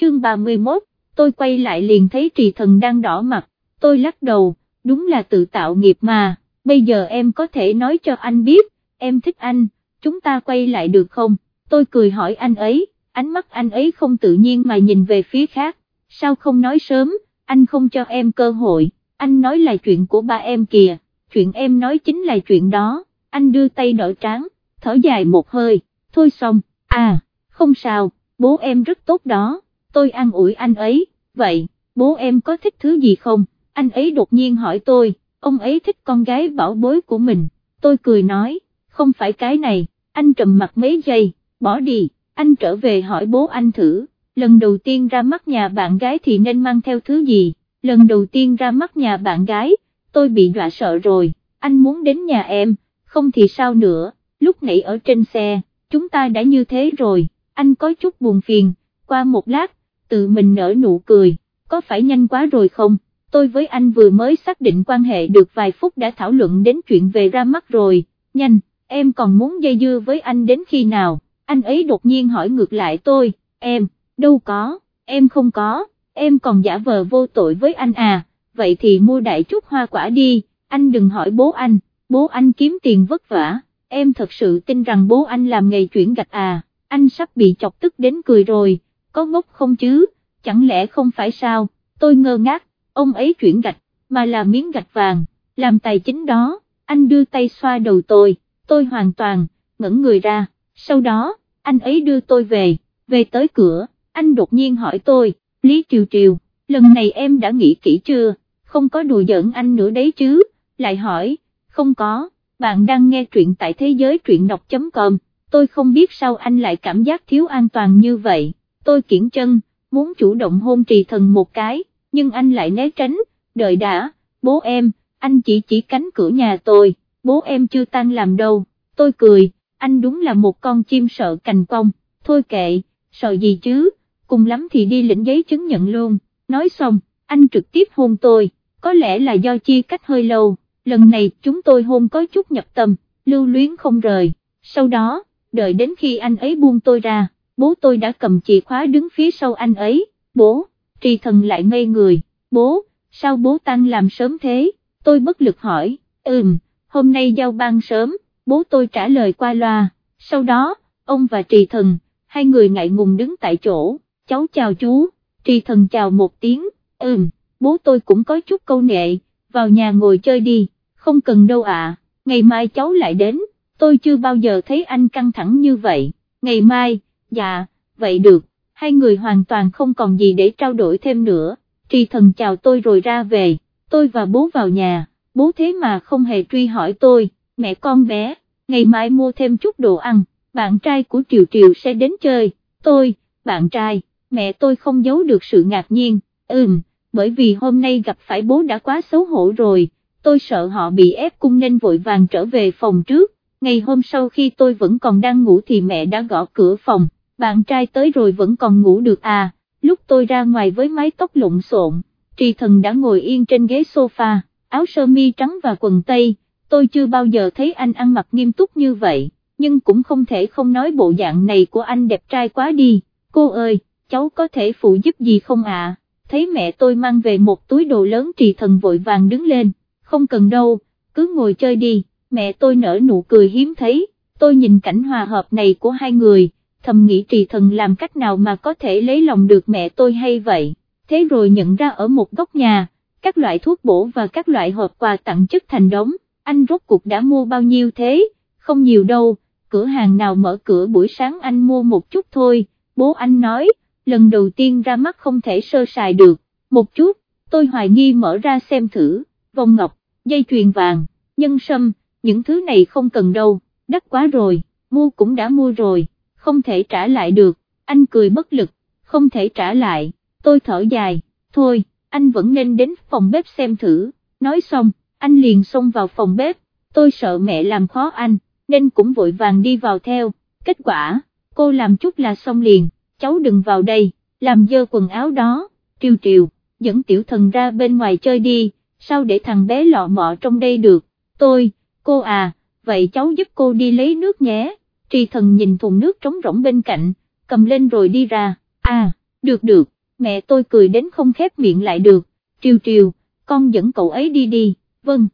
chương 31, tôi quay lại liền thấy trì thần đang đỏ mặt, tôi lắc đầu, đúng là tự tạo nghiệp mà, bây giờ em có thể nói cho anh biết, em thích anh, chúng ta quay lại được không, tôi cười hỏi anh ấy, ánh mắt anh ấy không tự nhiên mà nhìn về phía khác, sao không nói sớm, anh không cho em cơ hội, anh nói là chuyện của ba em kìa, chuyện em nói chính là chuyện đó, anh đưa tay đỡ tráng, thở dài một hơi, thôi xong, à, không sao, bố em rất tốt đó, tôi an ủi anh ấy, vậy, bố em có thích thứ gì không, anh ấy đột nhiên hỏi tôi, ông ấy thích con gái bảo bối của mình, tôi cười nói, không phải cái này, anh trầm mặt mấy giây, bỏ đi, anh trở về hỏi bố anh thử, lần đầu tiên ra mắt nhà bạn gái thì nên mang theo thứ gì, lần đầu tiên ra mắt nhà bạn gái, tôi bị dọa sợ rồi, anh muốn đến nhà em, không thì sao nữa, lúc nãy ở trên xe, chúng ta đã như thế rồi, anh có chút buồn phiền, qua một lát, tự mình nở nụ cười, có phải nhanh quá rồi không, tôi với anh vừa mới xác định quan hệ được vài phút đã thảo luận đến chuyện về ra mắt rồi, nhanh, em còn muốn dây dưa với anh đến khi nào, anh ấy đột nhiên hỏi ngược lại tôi, em, đâu có, em không có, em còn giả vờ vô tội với anh à, vậy thì mua đại chút hoa quả đi, anh đừng hỏi bố anh, bố anh kiếm tiền vất vả, em thật sự tin rằng bố anh làm nghề chuyển gạch à, anh sắp bị chọc tức đến cười rồi, có ngốc không chứ, chẳng lẽ không phải sao, tôi ngơ ngác, ông ấy chuyển gạch, mà là miếng gạch vàng, làm tài chính đó, anh đưa tay xoa đầu tôi, tôi hoàn toàn, ngẩn người ra, sau đó, anh ấy đưa tôi về, về tới cửa, anh đột nhiên hỏi tôi, Lý Triều Triều, lần này em đã nghĩ kỹ chưa, không có đùa giỡn anh nữa đấy chứ, lại hỏi, không có, bạn đang nghe truyện tại thế giới truyện đọc.com, tôi không biết sao anh lại cảm giác thiếu an toàn như vậy, tôi kiển chân, muốn chủ động hôn trì thần một cái, nhưng anh lại né tránh, đợi đã, bố em, anh chỉ chỉ cánh cửa nhà tôi, bố em chưa tan làm đâu, tôi cười, anh đúng là một con chim sợ cành cong, thôi kệ, sợ gì chứ, cùng lắm thì đi lĩnh giấy chứng nhận luôn, nói xong, anh trực tiếp hôn tôi, có lẽ là do chia cách hơi lâu, lần này chúng tôi hôn có chút nhập tâm, lưu luyến không rời, sau đó, đợi đến khi anh ấy buông tôi ra, bố tôi đã cầm chìa khóa đứng phía sau anh ấy, bố, trì thần lại ngây người, bố, sao bố tăng làm sớm thế, tôi bất lực hỏi, ừm, hôm nay giao ban sớm, bố tôi trả lời qua loa, sau đó, ông và trì thần, hai người ngại ngùng đứng tại chỗ, cháu chào chú, trì thần chào một tiếng, ừm, bố tôi cũng có chút câu nệ, vào nhà ngồi chơi đi, không cần đâu ạ, ngày mai cháu lại đến, tôi chưa bao giờ thấy anh căng thẳng như vậy, ngày mai, dạ, vậy được, hai người hoàn toàn không còn gì để trao đổi thêm nữa, trì thần chào tôi rồi ra về, tôi và bố vào nhà, bố thế mà không hề truy hỏi tôi, mẹ con bé, ngày mai mua thêm chút đồ ăn, bạn trai của Triều Triều sẽ đến chơi, tôi, bạn trai, mẹ tôi không giấu được sự ngạc nhiên, ừm, bởi vì hôm nay gặp phải bố đã quá xấu hổ rồi, tôi sợ họ bị ép cung nên vội vàng trở về phòng trước, ngày hôm sau khi tôi vẫn còn đang ngủ thì mẹ đã gõ cửa phòng, bạn trai tới rồi vẫn còn ngủ được à, lúc tôi ra ngoài với mái tóc lộn xộn, trì thần đã ngồi yên trên ghế sofa, áo sơ mi trắng và quần tây, tôi chưa bao giờ thấy anh ăn mặc nghiêm túc như vậy, nhưng cũng không thể không nói bộ dạng này của anh đẹp trai quá đi, cô ơi, cháu có thể phụ giúp gì không ạ? Thấy mẹ tôi mang về một túi đồ lớn trì thần vội vàng đứng lên, không cần đâu, cứ ngồi chơi đi, mẹ tôi nở nụ cười hiếm thấy, tôi nhìn cảnh hòa hợp này của hai người, thầm nghĩ trì thần làm cách nào mà có thể lấy lòng được mẹ tôi hay vậy, thế rồi nhận ra ở một góc nhà, các loại thuốc bổ và các loại hộp quà tặng chất thành đống, anh rốt cuộc đã mua bao nhiêu thế, không nhiều đâu, cửa hàng nào mở cửa buổi sáng anh mua một chút thôi, bố anh nói, lần đầu tiên ra mắt không thể sơ sài được, một chút, tôi hoài nghi mở ra xem thử, vòng ngọc, dây chuyền vàng, nhân sâm, những thứ này không cần đâu, đắt quá rồi, mua cũng đã mua rồi, không thể trả lại được, anh cười bất lực, không thể trả lại, tôi thở dài, thôi, anh vẫn nên đến phòng bếp xem thử, nói xong, anh liền xông vào phòng bếp, tôi sợ mẹ làm khó anh, nên cũng vội vàng đi vào theo, kết quả, cô làm chút là xong liền, cháu đừng vào đây, làm dơ quần áo đó, triều triều, dẫn tiểu thần ra bên ngoài chơi đi, sao để thằng bé lọ mọ trong đây được, tôi, cô à, vậy cháu giúp cô đi lấy nước nhé, trì thần nhìn thùng nước trống rỗng bên cạnh, cầm lên rồi đi ra, à, được được, mẹ tôi cười đến không khép miệng lại được, triều triều, con dẫn cậu ấy đi đi, vâng.